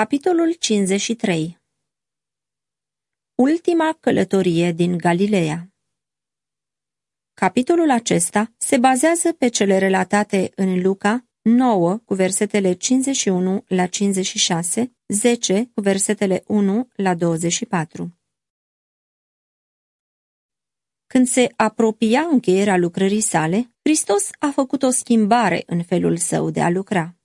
Capitolul 53 Ultima călătorie din Galileea Capitolul acesta se bazează pe cele relatate în Luca 9 cu versetele 51 la 56, 10 cu versetele 1 la 24. Când se apropia încheierea lucrării sale, Hristos a făcut o schimbare în felul său de a lucra.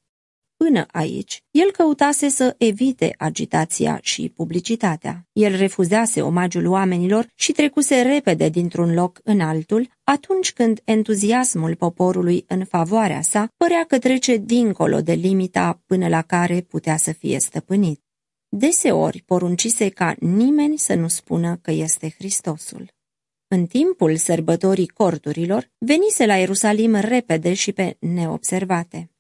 Până aici, el căutase să evite agitația și publicitatea. El refuzase omagiul oamenilor și trecuse repede dintr-un loc în altul, atunci când entuziasmul poporului în favoarea sa părea că trece dincolo de limita până la care putea să fie stăpânit. Deseori poruncise ca nimeni să nu spună că este Hristosul. În timpul sărbătorii corturilor, venise la Ierusalim repede și pe neobservate.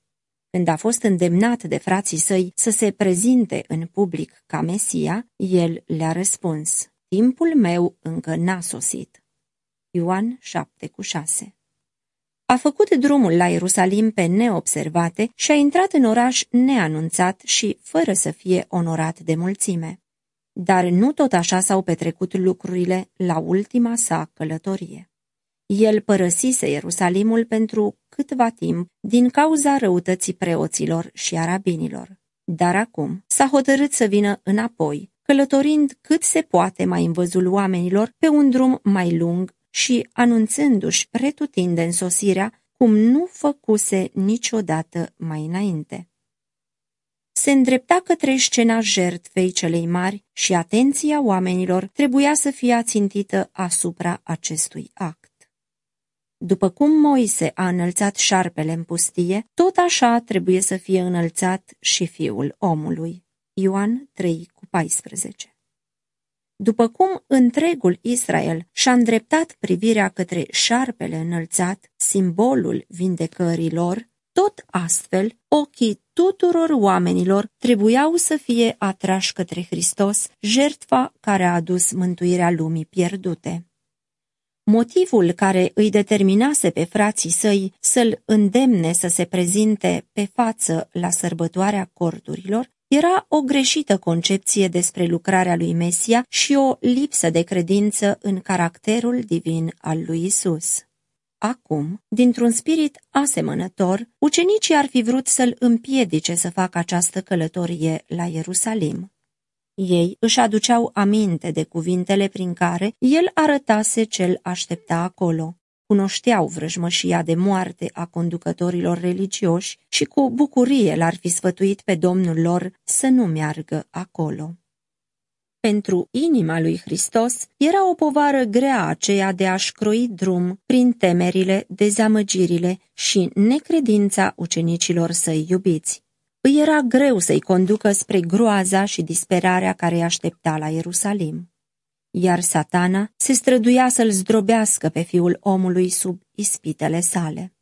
Când a fost îndemnat de frații săi să se prezinte în public ca Mesia, el le-a răspuns, Timpul meu încă n-a sosit. Ioan 7 cu 6 A făcut drumul la Ierusalim pe neobservate și a intrat în oraș neanunțat și fără să fie onorat de mulțime. Dar nu tot așa s-au petrecut lucrurile la ultima sa călătorie. El părăsise Ierusalimul pentru câtva timp din cauza răutății preoților și arabinilor. Dar acum s-a hotărât să vină înapoi, călătorind cât se poate mai în văzul oamenilor pe un drum mai lung și anunțându-și pretutinde sosirea cum nu făcuse niciodată mai înainte. Se îndrepta către scena jertfei celei mari și atenția oamenilor trebuia să fie ațintită asupra acestui act. După cum Moise a înălțat șarpele în pustie, tot așa trebuie să fie înălțat și fiul omului. Ioan 3 cu 14 După cum întregul Israel și-a îndreptat privirea către șarpele înălțat, simbolul vindecărilor, tot astfel ochii tuturor oamenilor trebuiau să fie atrași către Hristos, jertfa care a adus mântuirea lumii pierdute. Motivul care îi determinase pe frații săi să-l îndemne să se prezinte pe față la sărbătoarea corturilor era o greșită concepție despre lucrarea lui Mesia și o lipsă de credință în caracterul divin al lui Isus. Acum, dintr-un spirit asemănător, ucenicii ar fi vrut să-l împiedice să facă această călătorie la Ierusalim. Ei își aduceau aminte de cuvintele prin care el arătase ce-l aștepta acolo. Cunoșteau vrăjmășia de moarte a conducătorilor religioși și cu bucurie l-ar fi sfătuit pe domnul lor să nu meargă acolo. Pentru inima lui Hristos era o povară grea aceea de a-și croi drum prin temerile, dezamăgirile și necredința ucenicilor săi iubiți. Îi era greu să-i conducă spre groaza și disperarea care îi aștepta la Ierusalim. Iar satana se străduia să-l zdrobească pe fiul omului sub ispitele sale.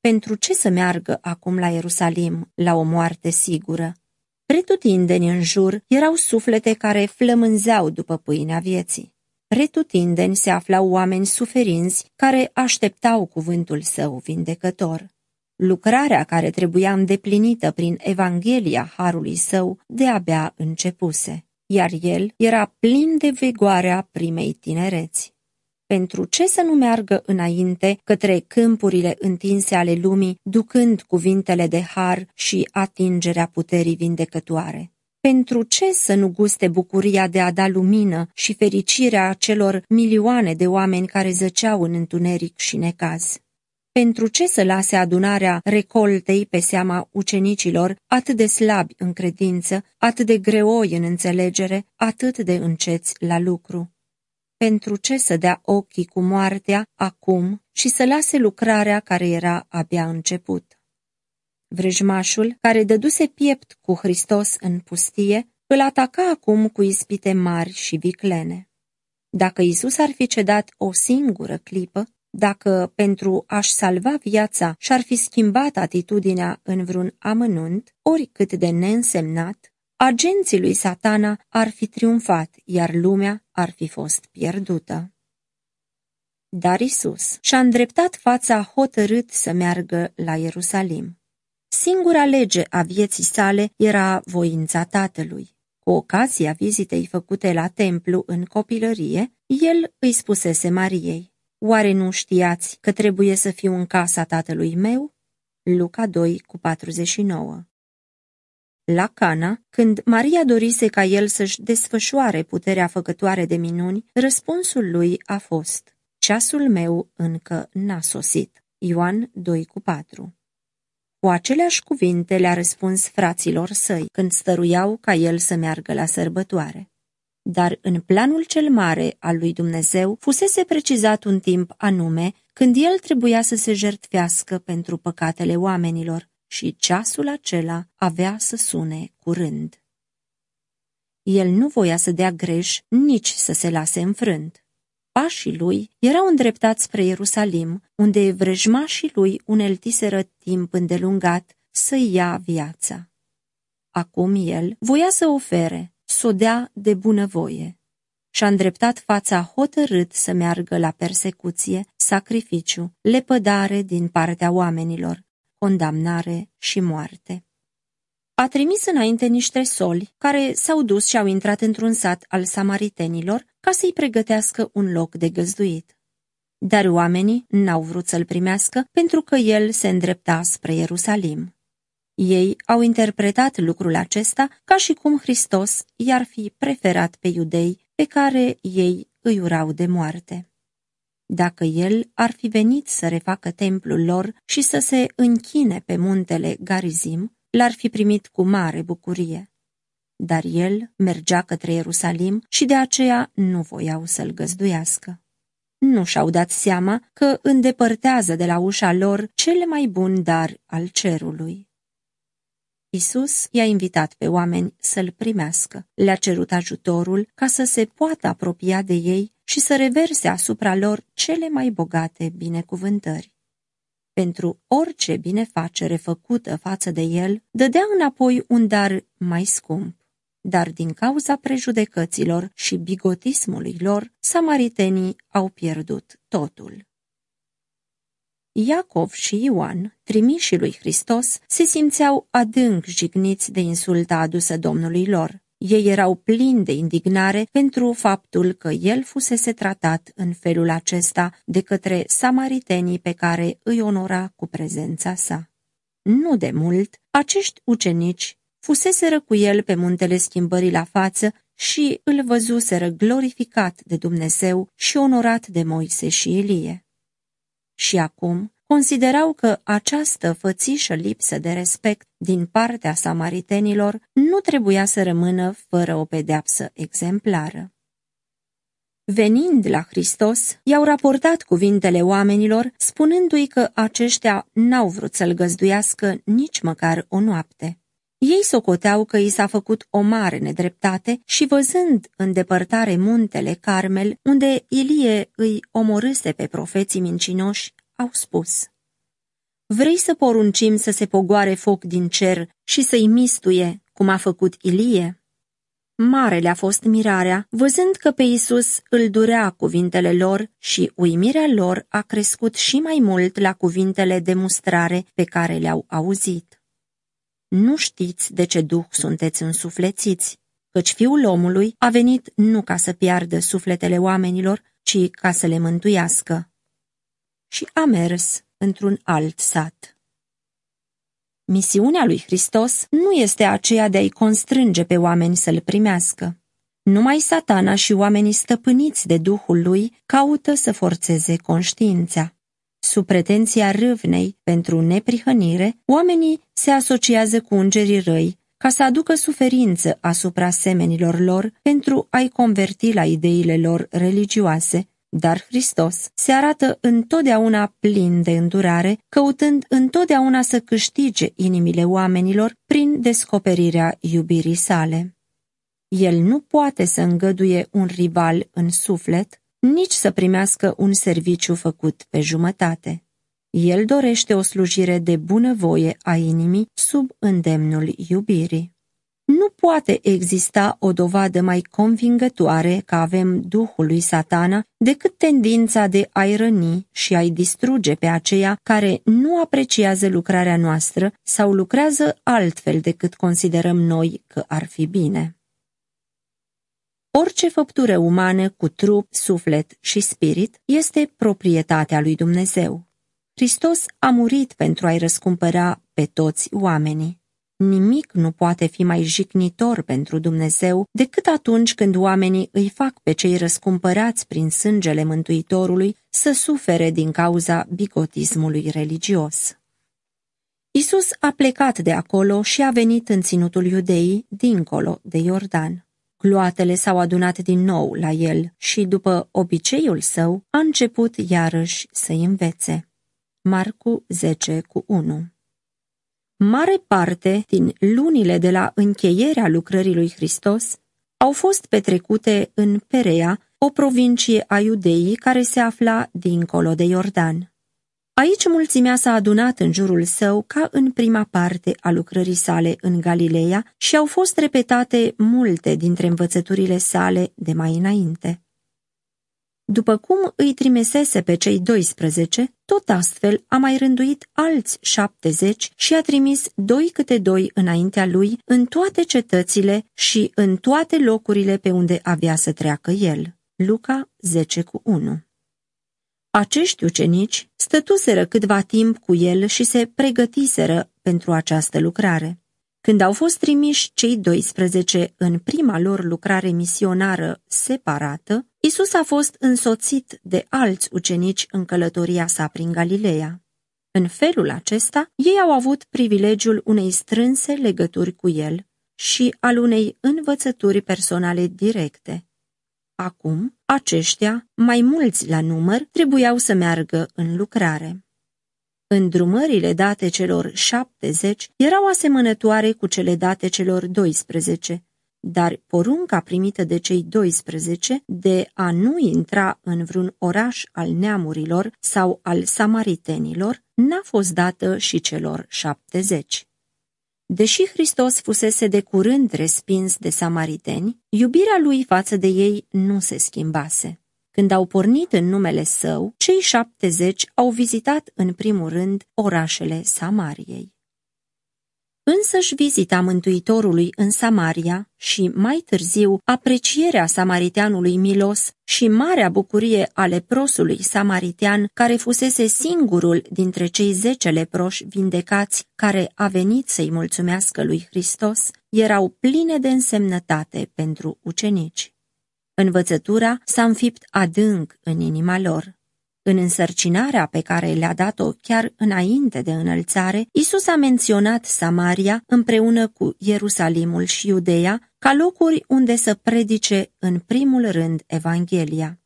Pentru ce să meargă acum la Ierusalim, la o moarte sigură? Pretutindeni în jur erau suflete care flămânzeau după pâinea vieții. Pretutindeni se aflau oameni suferinți care așteptau cuvântul său vindecător. Lucrarea care trebuia îndeplinită prin Evanghelia Harului Său de-abia începuse, iar el era plin de vigoarea primei tinereți. Pentru ce să nu meargă înainte către câmpurile întinse ale lumii, ducând cuvintele de har și atingerea puterii vindecătoare? Pentru ce să nu guste bucuria de a da lumină și fericirea celor milioane de oameni care zăceau în întuneric și necaz? Pentru ce să lase adunarea recoltei pe seama ucenicilor atât de slabi în credință, atât de greoi în înțelegere, atât de înceți la lucru? Pentru ce să dea ochii cu moartea acum și să lase lucrarea care era abia început? Vrăjmașul, care dăduse piept cu Hristos în pustie, îl ataca acum cu ispite mari și viclene. Dacă Isus ar fi cedat o singură clipă, dacă pentru a-și salva viața și-ar fi schimbat atitudinea în vreun amănunt, oricât de neînsemnat, agenții lui satana ar fi triumfat, iar lumea ar fi fost pierdută. Dar Isus și-a îndreptat fața hotărât să meargă la Ierusalim. Singura lege a vieții sale era voința tatălui. Cu ocazia vizitei făcute la templu în copilărie, el îi spusese Mariei, Oare nu știați că trebuie să fiu în casa tatălui meu? Luca 2 cu 49 La Cana, când Maria dorise ca el să-și desfășoare puterea făcătoare de minuni, răspunsul lui a fost, Ceasul meu încă n-a sosit. Ioan 2 cu 4 cu aceleași cuvinte le-a răspuns fraților săi când stăruiau ca el să meargă la sărbătoare. Dar în planul cel mare al lui Dumnezeu fusese precizat un timp anume când el trebuia să se jertfească pentru păcatele oamenilor și ceasul acela avea să sune curând. El nu voia să dea greș, nici să se lase înfrânt. Pașii lui erau îndreptați spre Ierusalim, unde vrăjmașii lui uneltiseră timp îndelungat să-i ia viața. Acum el voia să ofere, să o dea de bunăvoie. Și-a îndreptat fața hotărât să meargă la persecuție, sacrificiu, lepădare din partea oamenilor, condamnare și moarte. A trimis înainte niște soli care s-au dus și au intrat într-un sat al samaritenilor ca să-i pregătească un loc de găzduit. Dar oamenii n-au vrut să-l primească pentru că el se îndrepta spre Ierusalim. Ei au interpretat lucrul acesta ca și cum Hristos i-ar fi preferat pe iudei pe care ei îi urau de moarte. Dacă el ar fi venit să refacă templul lor și să se închine pe muntele Garizim, l-ar fi primit cu mare bucurie. Dar el mergea către Ierusalim și de aceea nu voiau să-l găzduiască. Nu și-au dat seama că îndepărtează de la ușa lor cele mai bun dar al cerului. Isus i-a invitat pe oameni să-l primească, le-a cerut ajutorul ca să se poată apropia de ei și să reverse asupra lor cele mai bogate binecuvântări pentru orice binefacere făcută față de el, dădea înapoi un dar mai scump. Dar din cauza prejudecăților și bigotismului lor, samaritenii au pierdut totul. Iacov și Ioan, trimișii lui Hristos, se simțeau adânc jigniți de insulta adusă Domnului lor. Ei erau plini de indignare pentru faptul că el fusese tratat în felul acesta de către samaritenii pe care îi onora cu prezența sa. Nu de mult, acești ucenici fuseseră cu el pe muntele schimbării la față și îl văzuseră glorificat de Dumnezeu și onorat de Moise și Elie. Și acum considerau că această fățișă lipsă de respect din partea samaritenilor nu trebuia să rămână fără o pedeapsă exemplară. Venind la Hristos, i-au raportat cuvintele oamenilor, spunându-i că aceștia n-au vrut să-l găzduiască nici măcar o noapte. Ei socoteau că i s-a făcut o mare nedreptate și văzând în depărtare muntele Carmel, unde Ilie îi omorâse pe profeții mincinoși, au spus Vrei să poruncim să se pogoare foc din cer și să-i mistuie, cum a făcut Ilie? Mare le-a fost mirarea, văzând că pe Isus îl durea cuvintele lor și uimirea lor a crescut și mai mult la cuvintele de mustrare pe care le-au auzit. Nu știți de ce duh sunteți însuflețiți, căci fiul omului a venit nu ca să piardă sufletele oamenilor, ci ca să le mântuiască. Și a mers într-un alt sat. Misiunea lui Hristos nu este aceea de a-i constrânge pe oameni să-l primească. Numai satana și oamenii stăpâniți de Duhul lui caută să forțeze conștiința. Sub pretenția râvnei pentru neprihănire, oamenii se asociază cu îngerii răi ca să aducă suferință asupra semenilor lor pentru a-i converti la ideile lor religioase dar Hristos se arată întotdeauna plin de îndurare, căutând întotdeauna să câștige inimile oamenilor prin descoperirea iubirii sale. El nu poate să îngăduie un rival în suflet, nici să primească un serviciu făcut pe jumătate. El dorește o slujire de bunăvoie a inimii sub îndemnul iubirii. nu poate exista o dovadă mai convingătoare că avem Duhul lui Satana decât tendința de a-i răni și a-i distruge pe aceia care nu apreciază lucrarea noastră sau lucrează altfel decât considerăm noi că ar fi bine. Orice făptură umană cu trup, suflet și spirit este proprietatea lui Dumnezeu. Hristos a murit pentru a-i răscumpăra pe toți oamenii. Nimic nu poate fi mai jignitor pentru Dumnezeu decât atunci când oamenii îi fac pe cei răscumpărați prin sângele Mântuitorului să sufere din cauza bigotismului religios. Isus a plecat de acolo și a venit în ținutul iudeii, dincolo de Iordan. Gloatele s-au adunat din nou la el și, după obiceiul său, a început iarăși să-i învețe. Marcu 10 cu 1 Mare parte din lunile de la încheierea lucrării lui Hristos au fost petrecute în Perea, o provincie a iudeii care se afla dincolo de Iordan. Aici mulțimea s-a adunat în jurul său ca în prima parte a lucrării sale în Galileea și au fost repetate multe dintre învățăturile sale de mai înainte. După cum îi trimisese pe cei 12, tot astfel a mai rânduit alți șaptezeci și a trimis doi câte doi înaintea lui în toate cetățile și în toate locurile pe unde avea să treacă el. Luca 10 cu 1 Acești ucenici stătuseră câtva timp cu el și se pregătiseră pentru această lucrare. Când au fost trimiși cei 12 în prima lor lucrare misionară separată, Isus a fost însoțit de alți ucenici în călătoria sa prin Galileea. În felul acesta, ei au avut privilegiul unei strânse legături cu el și al unei învățături personale directe. Acum, aceștia, mai mulți la număr, trebuiau să meargă în lucrare. Îndrumările date celor șaptezeci erau asemănătoare cu cele date celor 12, dar porunca primită de cei 12 de a nu intra în vreun oraș al neamurilor sau al samaritenilor n-a fost dată și celor șaptezeci. Deși Hristos fusese de curând respins de samariteni, iubirea lui față de ei nu se schimbase. Când au pornit în numele său, cei șaptezeci au vizitat în primul rând orașele Samariei. Însăși vizita Mântuitorului în Samaria și, mai târziu, aprecierea samariteanului milos și marea bucurie a leprosului samaritean, care fusese singurul dintre cei zece leproși vindecați care a venit să-i mulțumească lui Hristos, erau pline de însemnătate pentru ucenici. Învățătura s-a înfipt adânc în inima lor. În însărcinarea pe care le-a dat-o chiar înainte de înălțare, Isus a menționat Samaria împreună cu Ierusalimul și Iudeea ca locuri unde să predice în primul rând Evanghelia.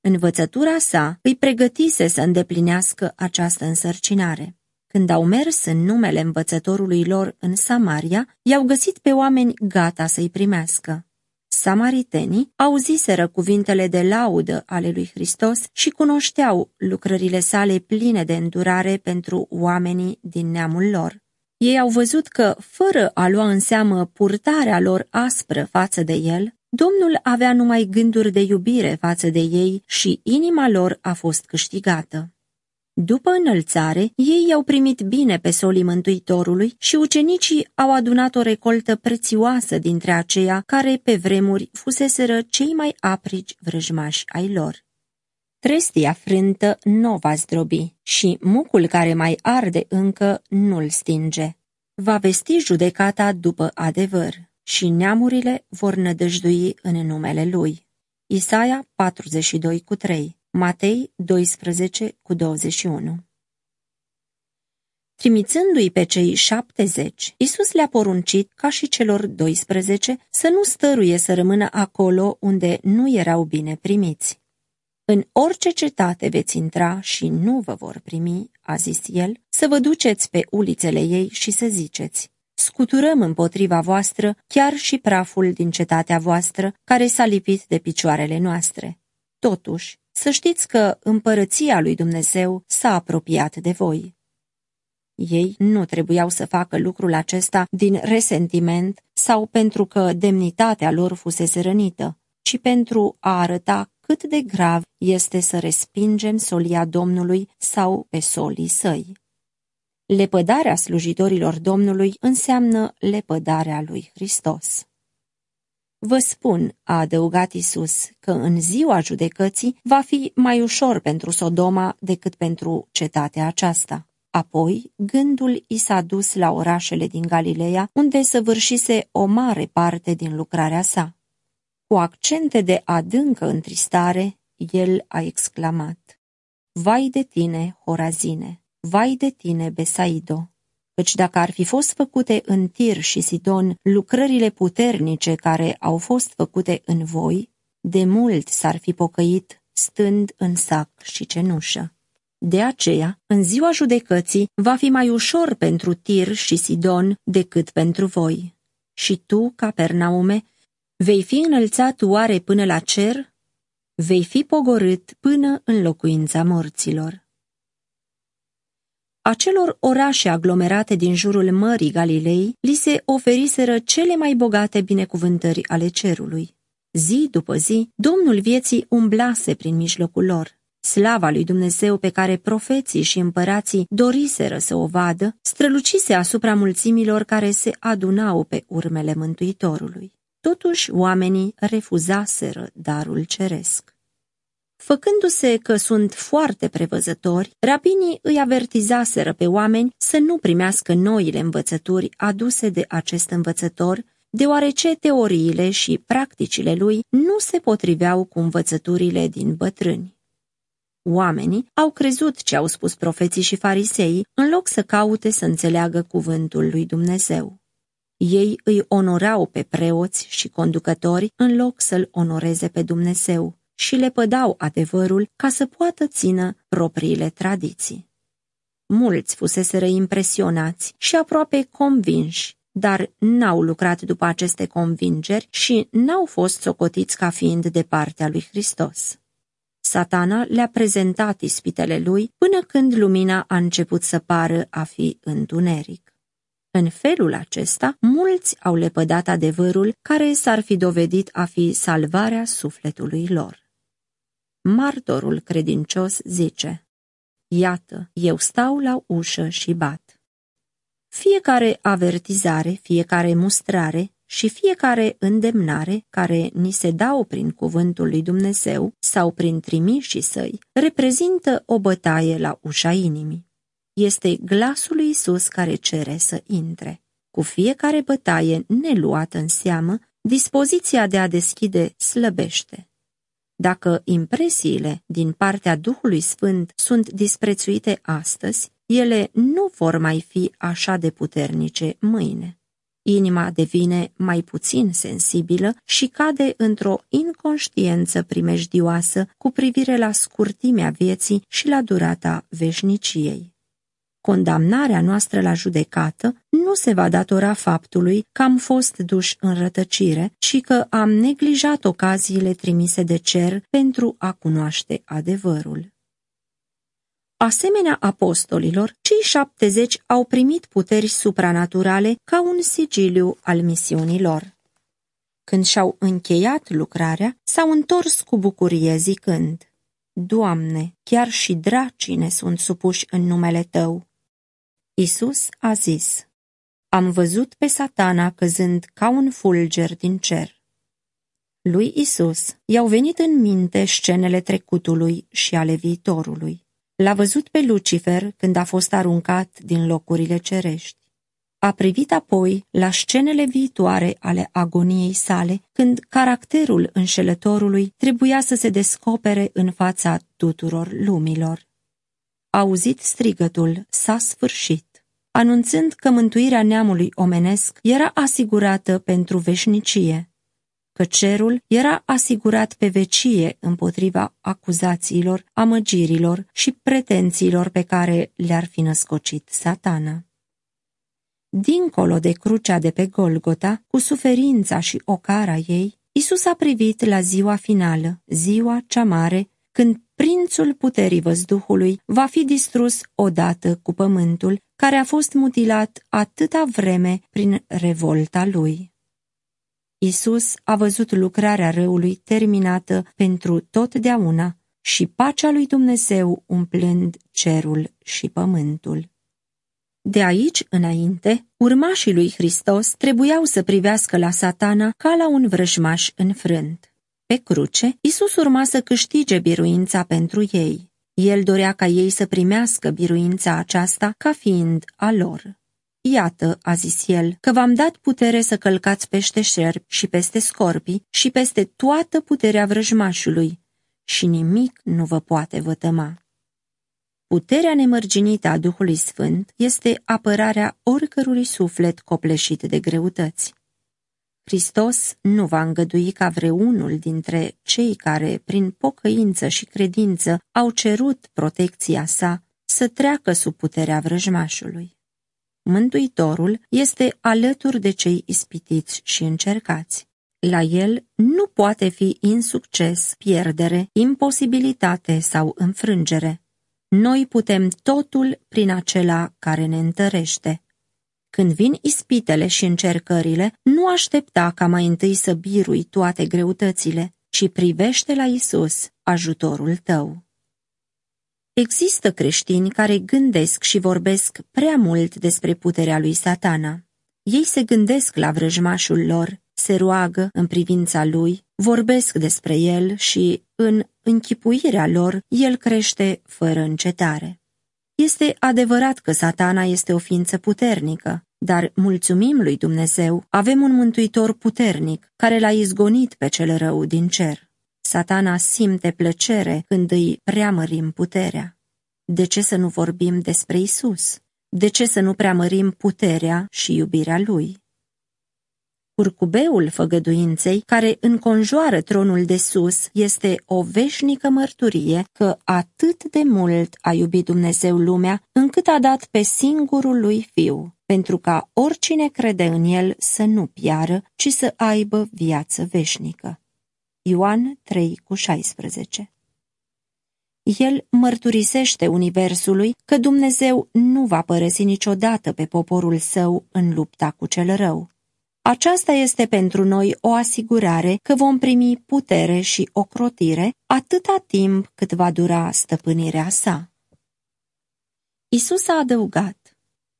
Învățătura sa îi pregătise să îndeplinească această însărcinare. Când au mers în numele învățătorului lor în Samaria, i-au găsit pe oameni gata să-i primească. Samaritenii auziseră cuvintele de laudă ale lui Hristos și cunoșteau lucrările sale pline de îndurare pentru oamenii din neamul lor. Ei au văzut că, fără a lua în seamă purtarea lor aspră față de el, Domnul avea numai gânduri de iubire față de ei și inima lor a fost câștigată. După înălțare, ei i-au primit bine pe solii Mântuitorului și ucenicii au adunat o recoltă prețioasă dintre aceia care pe vremuri fuseseră cei mai aprici vrăjmași ai lor. Trestia frântă nu va zdrobi și mucul care mai arde încă nu-l stinge. Va vesti judecata după adevăr și neamurile vor nădăjdui în numele lui. Isaia 42 cu 3 Matei 12 cu 21 Trimițându-i pe cei șaptezeci, Isus le-a poruncit, ca și celor 12, să nu stăruie să rămână acolo unde nu erau bine primiți. În orice cetate veți intra și nu vă vor primi, a zis el, să vă duceți pe ulițele ei și să ziceți, scuturăm împotriva voastră chiar și praful din cetatea voastră care s-a lipit de picioarele noastre. Totuși, să știți că împărăția lui Dumnezeu s-a apropiat de voi. Ei nu trebuiau să facă lucrul acesta din resentiment sau pentru că demnitatea lor fusese rănită, ci pentru a arăta cât de grav este să respingem solia Domnului sau pe solii săi. Lepădarea slujitorilor Domnului înseamnă lepădarea lui Hristos. Vă spun, a adăugat Isus, că în ziua judecății va fi mai ușor pentru Sodoma decât pentru cetatea aceasta. Apoi, gândul i s-a dus la orașele din Galileea, unde săvârșise o mare parte din lucrarea sa. Cu accente de adâncă întristare, el a exclamat, Vai de tine, Horazine! Vai de tine, Besaido! Căci dacă ar fi fost făcute în Tir și Sidon lucrările puternice care au fost făcute în voi, de mult s-ar fi pocăit stând în sac și cenușă. De aceea, în ziua judecății, va fi mai ușor pentru Tir și Sidon decât pentru voi. Și tu, Capernaume, vei fi înălțat oare până la cer? Vei fi pogorât până în locuința morților. Acelor orașe aglomerate din jurul Mării Galilei li se oferiseră cele mai bogate binecuvântări ale cerului. Zi după zi, Domnul vieții umblase prin mijlocul lor. Slava lui Dumnezeu pe care profeții și împărații doriseră să o vadă, strălucise asupra mulțimilor care se adunau pe urmele Mântuitorului. Totuși, oamenii refuzaseră darul ceresc. Făcându-se că sunt foarte prevăzători, rabinii îi avertizaseră pe oameni să nu primească noile învățături aduse de acest învățător, deoarece teoriile și practicile lui nu se potriveau cu învățăturile din bătrâni. Oamenii au crezut ce au spus profeții și farisei, în loc să caute să înțeleagă cuvântul lui Dumnezeu. Ei îi onorau pe preoți și conducători în loc să-l onoreze pe Dumnezeu și le pădau adevărul ca să poată țină propriile tradiții. Mulți fuseseră impresionați și aproape convinși, dar n-au lucrat după aceste convingeri și n-au fost socotiți ca fiind de partea lui Hristos. Satana le-a prezentat ispitele lui până când lumina a început să pară a fi întuneric. În felul acesta, mulți au lepădat adevărul care s-ar fi dovedit a fi salvarea sufletului lor. Martorul credincios zice, Iată, eu stau la ușă și bat. Fiecare avertizare, fiecare mustrare și fiecare îndemnare care ni se dau prin cuvântul lui Dumnezeu sau prin trimișii săi, reprezintă o bătaie la ușa inimii. Este glasul lui Isus care cere să intre. Cu fiecare bătaie neluată în seamă, dispoziția de a deschide slăbește. Dacă impresiile din partea Duhului Sfânt sunt disprețuite astăzi, ele nu vor mai fi așa de puternice mâine. Inima devine mai puțin sensibilă și cade într-o inconștiență primejdioasă cu privire la scurtimea vieții și la durata veșniciei. Condamnarea noastră la judecată nu se va datora faptului că am fost duși în rătăcire, ci că am neglijat ocaziile trimise de cer pentru a cunoaște adevărul. Asemenea apostolilor, cei șaptezeci au primit puteri supranaturale ca un sigiliu al misiunilor. Când și-au încheiat lucrarea, s-au întors cu bucurie zicând, Doamne, chiar și dracii ne sunt supuși în numele Tău. Isus a zis, Am văzut pe satana căzând ca un fulger din cer. Lui Isus i-au venit în minte scenele trecutului și ale viitorului. L-a văzut pe Lucifer când a fost aruncat din locurile cerești. A privit apoi la scenele viitoare ale agoniei sale, când caracterul înșelătorului trebuia să se descopere în fața tuturor lumilor. A auzit strigătul, s-a sfârșit, anunțând că mântuirea neamului omenesc era asigurată pentru veșnicie că cerul era asigurat pe vecie împotriva acuzațiilor, amăgirilor și pretențiilor pe care le-ar fi născocit satana. Dincolo de crucea de pe Golgota, cu suferința și ocara ei, Isus a privit la ziua finală, ziua cea mare, când prințul puterii văzduhului va fi distrus odată cu pământul, care a fost mutilat atâta vreme prin revolta lui. Isus a văzut lucrarea răului terminată pentru totdeauna și pacea lui Dumnezeu umplând cerul și pământul. De aici înainte, urmașii lui Hristos trebuiau să privească la satana ca la un vrăjmaș înfrânt. Pe cruce, Isus urma să câștige biruința pentru ei. El dorea ca ei să primească biruința aceasta ca fiind a lor. Iată, a zis el, că v-am dat putere să călcați peste șerpi și peste scorpii și peste toată puterea vrăjmașului și nimic nu vă poate vătăma. Puterea nemărginită a Duhului Sfânt este apărarea oricărui suflet copleșit de greutăți. Hristos nu va îngădui ca vreunul dintre cei care, prin pocăință și credință, au cerut protecția sa, să treacă sub puterea vrăjmașului. Mântuitorul este alături de cei ispitiți și încercați. La el nu poate fi insucces, pierdere, imposibilitate sau înfrângere. Noi putem totul prin acela care ne întărește. Când vin ispitele și încercările, nu aștepta ca mai întâi să birui toate greutățile, ci privește la Isus, ajutorul tău. Există creștini care gândesc și vorbesc prea mult despre puterea lui satana. Ei se gândesc la vrăjmașul lor, se roagă în privința lui, vorbesc despre el și, în închipuirea lor, el crește fără încetare. Este adevărat că satana este o ființă puternică, dar mulțumim lui Dumnezeu, avem un mântuitor puternic care l-a izgonit pe cel rău din cer. Satana simte plăcere când îi preamărim puterea. De ce să nu vorbim despre Isus? De ce să nu preamărim puterea și iubirea lui? Curcubeul făgăduinței, care înconjoară tronul de sus, este o veșnică mărturie că atât de mult a iubit Dumnezeu lumea, încât a dat pe singurul lui fiu, pentru ca oricine crede în el să nu piară, ci să aibă viață veșnică. Ioan 3 cu 16 el mărturisește Universului că Dumnezeu nu va părăsi niciodată pe poporul său în lupta cu cel rău. Aceasta este pentru noi o asigurare că vom primi putere și ocrotire atâta timp cât va dura stăpânirea sa. Isus a adăugat,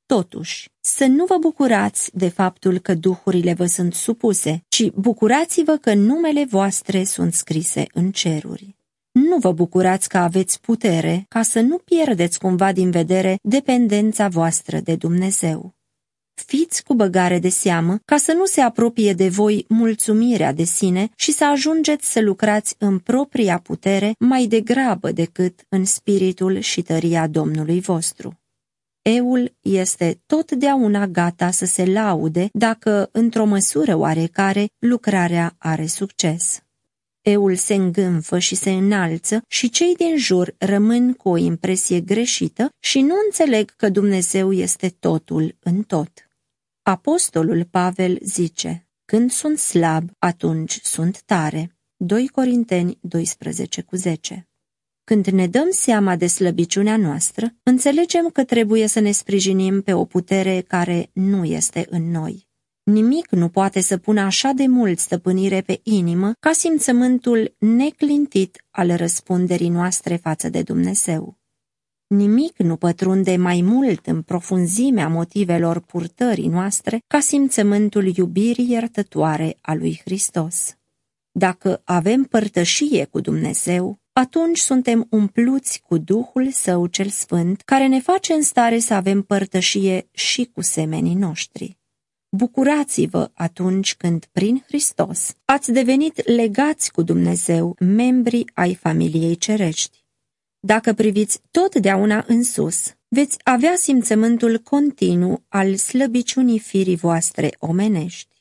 Totuși, să nu vă bucurați de faptul că duhurile vă sunt supuse, ci bucurați-vă că numele voastre sunt scrise în ceruri. Nu vă bucurați că aveți putere, ca să nu pierdeți cumva din vedere dependența voastră de Dumnezeu. Fiți cu băgare de seamă ca să nu se apropie de voi mulțumirea de sine și să ajungeți să lucrați în propria putere mai degrabă decât în spiritul și tăria Domnului vostru. Eul este totdeauna gata să se laude dacă, într-o măsură oarecare, lucrarea are succes. Eul se îngânfă și se înalță și cei din jur rămân cu o impresie greșită și nu înțeleg că Dumnezeu este totul în tot. Apostolul Pavel zice, când sunt slab, atunci sunt tare. 2 Corinteni 12 cu 10 Când ne dăm seama de slăbiciunea noastră, înțelegem că trebuie să ne sprijinim pe o putere care nu este în noi. Nimic nu poate să pună așa de mult stăpânire pe inimă ca simțământul neclintit al răspunderii noastre față de Dumnezeu. Nimic nu pătrunde mai mult în profunzimea motivelor purtării noastre ca simțământul iubirii iertătoare a lui Hristos. Dacă avem părtășie cu Dumnezeu, atunci suntem umpluți cu Duhul Său cel Sfânt, care ne face în stare să avem părtășie și cu semenii noștri. Bucurați-vă atunci când, prin Hristos, ați devenit legați cu Dumnezeu, membri ai familiei cerești. Dacă priviți totdeauna în sus, veți avea simțământul continuu al slăbiciunii firii voastre omenești.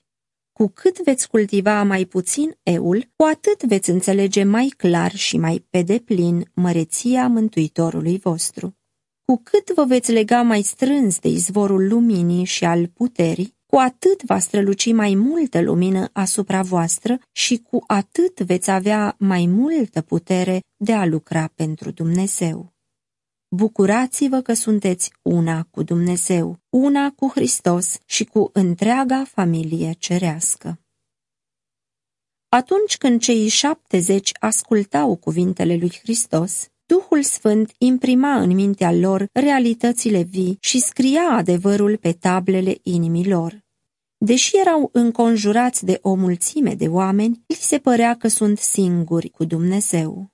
Cu cât veți cultiva mai puțin eul, cu atât veți înțelege mai clar și mai pe deplin măreția Mântuitorului vostru. Cu cât vă veți lega mai strâns de izvorul luminii și al puterii, cu atât va străluci mai multă lumină asupra voastră și cu atât veți avea mai multă putere de a lucra pentru Dumnezeu. Bucurați-vă că sunteți una cu Dumnezeu, una cu Hristos și cu întreaga familie cerească. Atunci când cei șaptezeci ascultau cuvintele lui Hristos, Duhul Sfânt imprima în mintea lor realitățile vii și scria adevărul pe tablele inimilor. Deși erau înconjurați de o mulțime de oameni, li se părea că sunt singuri cu Dumnezeu.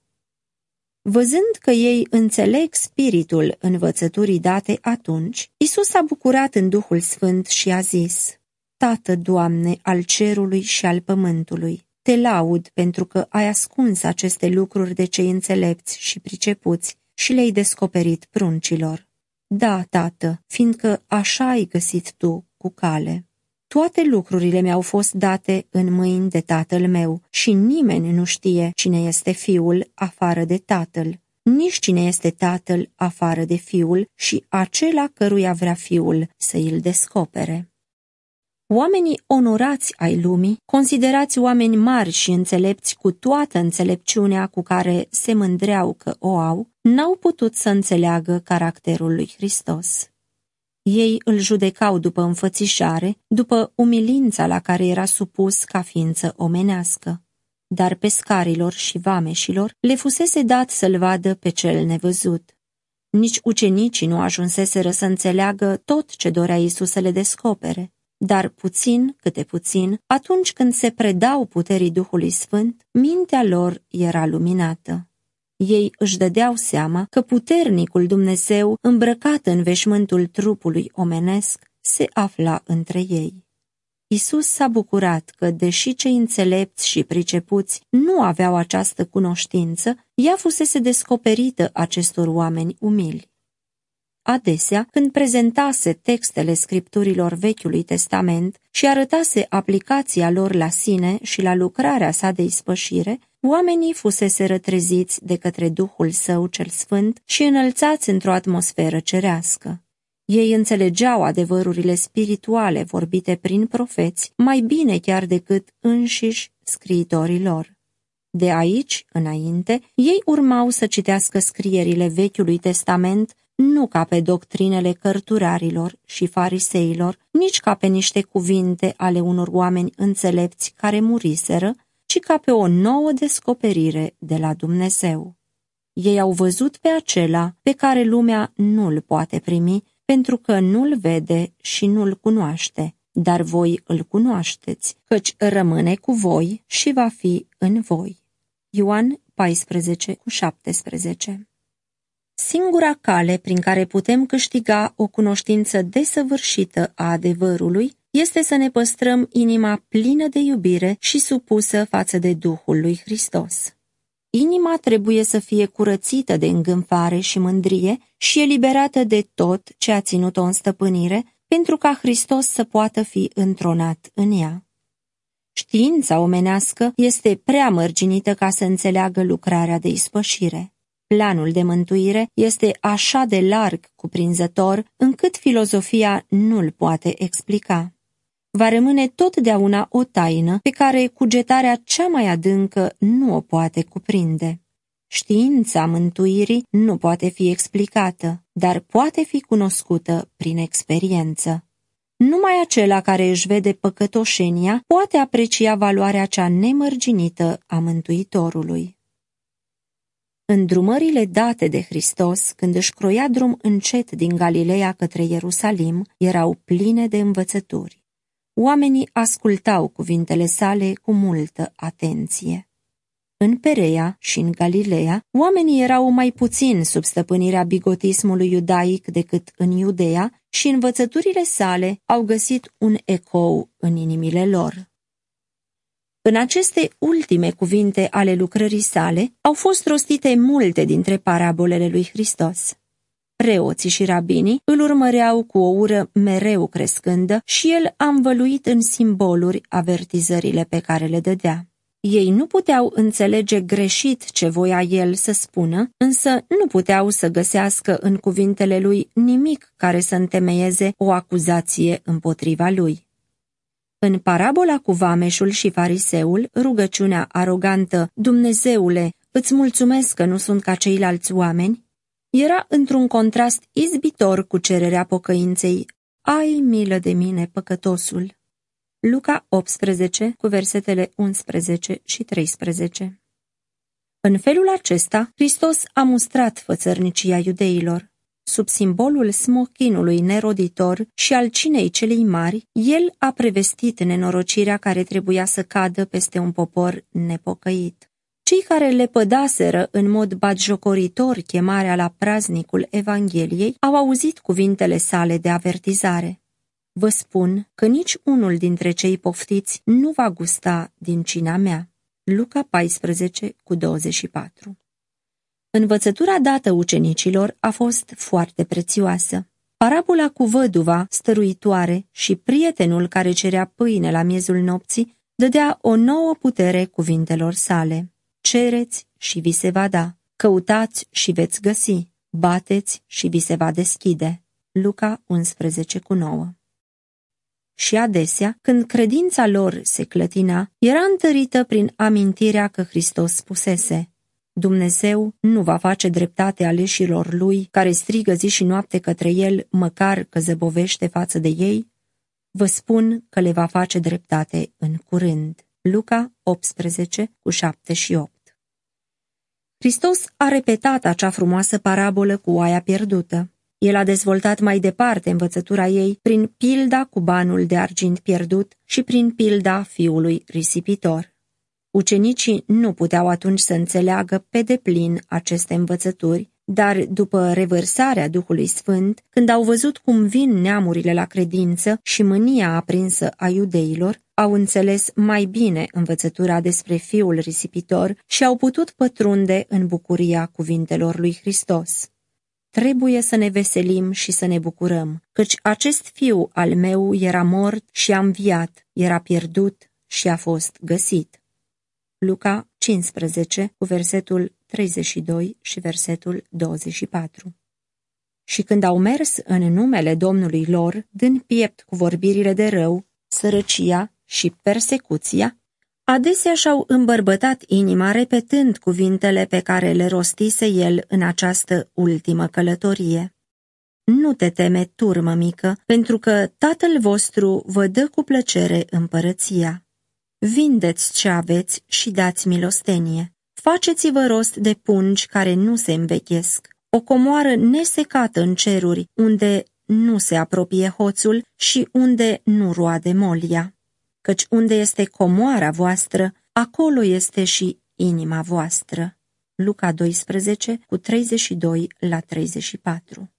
Văzând că ei înțeleg spiritul învățăturii date atunci, Isus a bucurat în Duhul Sfânt și a zis, Tată, Doamne, al cerului și al pământului, te laud pentru că ai ascuns aceste lucruri de cei înțelepți și pricepuți și le-ai descoperit pruncilor. Da, tată, fiindcă așa ai găsit tu cu cale. Toate lucrurile mi-au fost date în mâini de tatăl meu și nimeni nu știe cine este fiul afară de tatăl, nici cine este tatăl afară de fiul și acela căruia vrea fiul să îl descopere. Oamenii onorați ai lumii, considerați oameni mari și înțelepți cu toată înțelepciunea cu care se mândreau că o au, n-au putut să înțeleagă caracterul lui Hristos. Ei îl judecau după înfățișare, după umilința la care era supus ca ființă omenească. Dar pescarilor și vameșilor le fusese dat să-l vadă pe cel nevăzut. Nici ucenicii nu ajunseseră să înțeleagă tot ce dorea Isus să le descopere dar puțin câte puțin, atunci când se predau puterii Duhului Sfânt, mintea lor era luminată. Ei își dădeau seama că puternicul Dumnezeu, îmbrăcat în veșmântul trupului omenesc, se afla între ei. Isus s-a bucurat că, deși cei înțelepți și pricepuți nu aveau această cunoștință, ea fusese descoperită acestor oameni umili. Adesea, când prezentase textele scripturilor Vechiului Testament și arătase aplicația lor la sine și la lucrarea sa de ispășire, oamenii fusese rătreziți de către Duhul Său cel Sfânt și înălțați într-o atmosferă cerească. Ei înțelegeau adevărurile spirituale vorbite prin profeți mai bine chiar decât înșiși scriitorii lor. De aici, înainte, ei urmau să citească scrierile Vechiului Testament nu ca pe doctrinele cărturarilor și fariseilor, nici ca pe niște cuvinte ale unor oameni înțelepți care muriseră, ci ca pe o nouă descoperire de la Dumnezeu. Ei au văzut pe acela pe care lumea nu-l poate primi, pentru că nu-l vede și nu-l cunoaște, dar voi îl cunoașteți, căci rămâne cu voi și va fi în voi. Ioan 14 cu 17 Singura cale prin care putem câștiga o cunoștință desăvârșită a adevărului este să ne păstrăm inima plină de iubire și supusă față de Duhul lui Hristos. Inima trebuie să fie curățită de îngânfare și mândrie și eliberată de tot ce a ținut-o în stăpânire, pentru ca Hristos să poată fi întronat în ea. Știința omenească este prea mărginită ca să înțeleagă lucrarea de ispășire. Planul de mântuire este așa de larg cuprinzător încât filozofia nu-l poate explica. Va rămâne totdeauna o taină pe care cugetarea cea mai adâncă nu o poate cuprinde. Știința mântuirii nu poate fi explicată, dar poate fi cunoscută prin experiență. Numai acela care își vede păcătoșenia poate aprecia valoarea cea nemărginită a Mântuitorului. Îndrumările date de Hristos când își croia drum încet din Galileea către Ierusalim erau pline de învățături. Oamenii ascultau cuvintele sale cu multă atenție. În Perea și în Galileea, oamenii erau mai puțin sub stăpânirea bigotismului iudaic decât în Iudea și învățăturile sale au găsit un ecou în inimile lor. În aceste ultime cuvinte ale lucrării sale au fost rostite multe dintre parabolele lui Hristos. Preoții și rabinii îl urmăreau cu o ură mereu crescândă și el a învăluit în simboluri avertizările pe care le dădea. Ei nu puteau înțelege greșit ce voia el să spună, însă nu puteau să găsească în cuvintele lui nimic care să întemeieze o acuzație împotriva lui. În parabola cu vameșul și fariseul, rugăciunea arogantă, Dumnezeule, îți mulțumesc că nu sunt ca ceilalți oameni, era într-un contrast izbitor cu cererea pocăinței, ai milă de mine, păcătosul. Luca 18, cu versetele 11 și 13 În felul acesta, Hristos a mustrat fățărnicia iudeilor. Sub simbolul smochinului neroditor și al cinei celei mari, el a prevestit nenorocirea care trebuia să cadă peste un popor nepocăit. Cei care le pădaseră în mod batjocoritor chemarea la praznicul Evangheliei au auzit cuvintele sale de avertizare. Vă spun că nici unul dintre cei poftiți nu va gusta din cina mea. Luca 14 cu 24 Învățătura dată ucenicilor a fost foarte prețioasă. Parabola cu văduva stăruitoare și prietenul care cerea pâine la miezul nopții dădea o nouă putere cuvintelor sale. Cereți și vi se va da, căutați și veți găsi, bateți și vi se va deschide. Luca 11 cu 9 Și adesea, când credința lor se clătina, era întărită prin amintirea că Hristos spusese, Dumnezeu nu va face dreptate aleșilor lui, care strigă zi și noapte către el, măcar că zăbovește față de ei? Vă spun că le va face dreptate în curând. Luca 18, cu 7 și 8 Hristos a repetat acea frumoasă parabolă cu oaia pierdută. El a dezvoltat mai departe învățătura ei prin pilda cu banul de argint pierdut și prin pilda fiului risipitor. Ucenicii nu puteau atunci să înțeleagă pe deplin aceste învățături, dar după revărsarea Duhului Sfânt, când au văzut cum vin neamurile la credință și mânia aprinsă a iudeilor, au înțeles mai bine învățătura despre Fiul risipitor și au putut pătrunde în bucuria cuvintelor lui Hristos. Trebuie să ne veselim și să ne bucurăm, căci acest fiu al meu era mort și a înviat, era pierdut și a fost găsit. Luca 15, cu versetul 32 și versetul 24 Și când au mers în numele Domnului lor, dând piept cu vorbirile de rău, sărăcia și persecuția, adesea și-au îmbărbătat inima repetând cuvintele pe care le rostise el în această ultimă călătorie. Nu te teme, turmă mică, pentru că tatăl vostru vă dă cu plăcere împărăția. Vindeți ce aveți și dați milostenie. Faceți-vă rost de pungi care nu se învechesc, o comoară nesecată în ceruri, unde nu se apropie hoțul și unde nu roade molia. Căci unde este comoara voastră, acolo este și inima voastră. Luca 12, cu 32 la 34